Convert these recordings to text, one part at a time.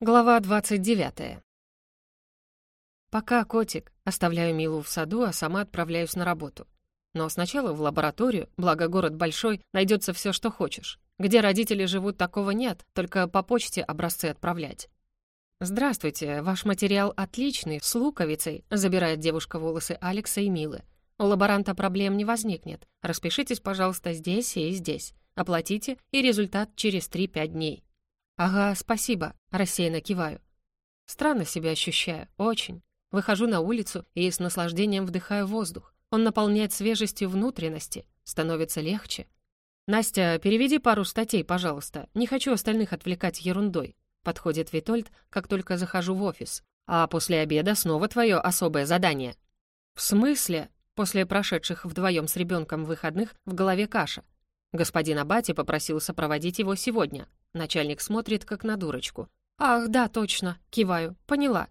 Глава 29. Пока, котик, оставляю Милу в саду, а сама отправляюсь на работу. Но сначала в лабораторию, благо город большой, найдется все, что хочешь. Где родители живут, такого нет, только по почте образцы отправлять. «Здравствуйте, ваш материал отличный, с луковицей», забирает девушка волосы Алекса и Милы. «У лаборанта проблем не возникнет. Распишитесь, пожалуйста, здесь и здесь. Оплатите, и результат через 3-5 дней». «Ага, спасибо», — рассеянно киваю. Странно себя ощущаю, очень. Выхожу на улицу и с наслаждением вдыхаю воздух. Он наполняет свежестью внутренности, становится легче. «Настя, переведи пару статей, пожалуйста. Не хочу остальных отвлекать ерундой», — подходит Витольд, как только захожу в офис. «А после обеда снова твое особое задание». «В смысле?» После прошедших вдвоем с ребенком выходных в голове каша. Господин Абати попросил сопроводить его сегодня. Начальник смотрит, как на дурочку. «Ах, да, точно!» — киваю. «Поняла».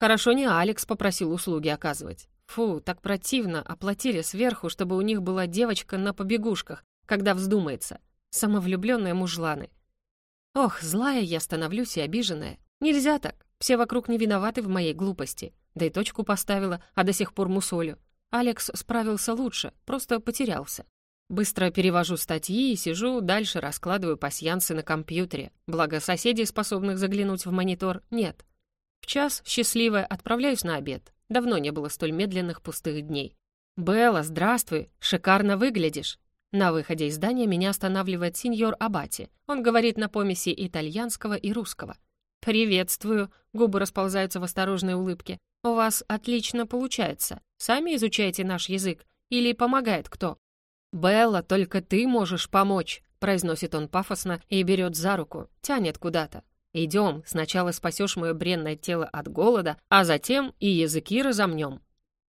Хорошо не Алекс попросил услуги оказывать. Фу, так противно, оплатили сверху, чтобы у них была девочка на побегушках, когда вздумается. Самовлюбленные мужланы. Ох, злая я становлюсь и обиженная. Нельзя так. Все вокруг не виноваты в моей глупости. Да и точку поставила, а до сих пор мусолю. Алекс справился лучше, просто потерялся. Быстро перевожу статьи и сижу, дальше раскладываю пасьянсы на компьютере. Благо, соседей, способных заглянуть в монитор, нет. В час, счастливая, отправляюсь на обед. Давно не было столь медленных пустых дней. «Белла, здравствуй! Шикарно выглядишь!» На выходе из здания меня останавливает сеньор Абати. Он говорит на помеси итальянского и русского. «Приветствую!» — губы расползаются в осторожной улыбке. «У вас отлично получается. Сами изучаете наш язык? Или помогает кто?» «Белла, только ты можешь помочь», — произносит он пафосно и берет за руку, тянет куда-то. «Идем, сначала спасешь мое бренное тело от голода, а затем и языки разомнем».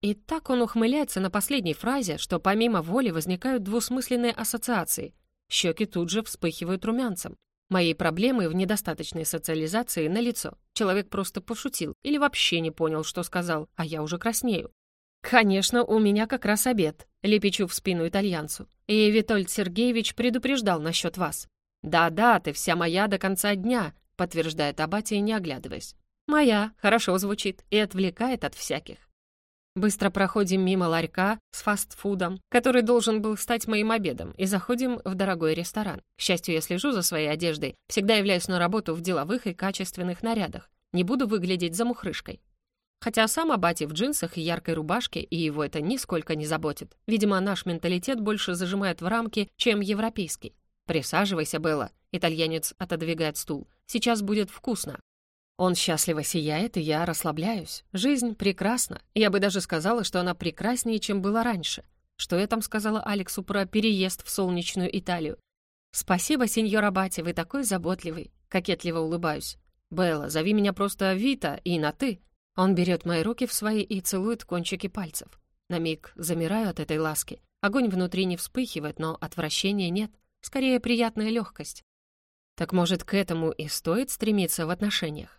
И так он ухмыляется на последней фразе, что помимо воли возникают двусмысленные ассоциации. Щеки тут же вспыхивают румянцем. Моей проблемы в недостаточной социализации на лицо. Человек просто пошутил или вообще не понял, что сказал, а я уже краснею. «Конечно, у меня как раз обед», — лепечу в спину итальянцу. «И Витольд Сергеевич предупреждал насчет вас». «Да-да, ты вся моя до конца дня», — подтверждает Абатия, не оглядываясь. «Моя, хорошо звучит и отвлекает от всяких». Быстро проходим мимо ларька с фастфудом, который должен был стать моим обедом, и заходим в дорогой ресторан. К счастью, я слежу за своей одеждой, всегда являюсь на работу в деловых и качественных нарядах. Не буду выглядеть замухрышкой. Хотя сам Абати в джинсах и яркой рубашке, и его это нисколько не заботит. Видимо, наш менталитет больше зажимает в рамки, чем европейский. «Присаживайся, Белла», — итальянец отодвигает стул. «Сейчас будет вкусно». Он счастливо сияет, и я расслабляюсь. Жизнь прекрасна. Я бы даже сказала, что она прекраснее, чем была раньше. Что я там сказала Алексу про переезд в солнечную Италию? «Спасибо, сеньор Абати, вы такой заботливый», — кокетливо улыбаюсь. «Белла, зови меня просто Вита и на «ты». Он берет мои руки в свои и целует кончики пальцев. На миг замираю от этой ласки. Огонь внутри не вспыхивает, но отвращения нет. Скорее, приятная легкость. Так может, к этому и стоит стремиться в отношениях?